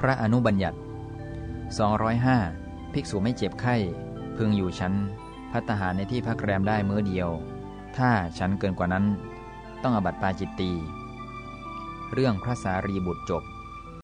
พระอนุบัญญัติ 205 ภิกษุไม่เจ็บไข้ พึงอยู่ชั้นพัตหารในที่พักแรมได้มื้อเดียว ถ้าชั้นเกินกว่านั้น ต้องอบัติปาจิตตี เรื่องพระสารีบุตรจบ